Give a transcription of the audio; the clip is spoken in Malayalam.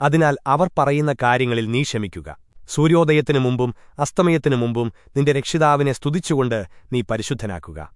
അതിനാൽ അവർ പറയുന്ന കാര്യങ്ങളിൽ നീ ക്ഷമിക്കുക. സൂര്യോദയത്തിനു മുമ്പും അസ്തമയത്തിനു മുമ്പും നിന്റെ രക്ഷിതാവിനെ സ്തുതിച്ചുകൊണ്ട് നീ പരിശുദ്ധനാക്കുക.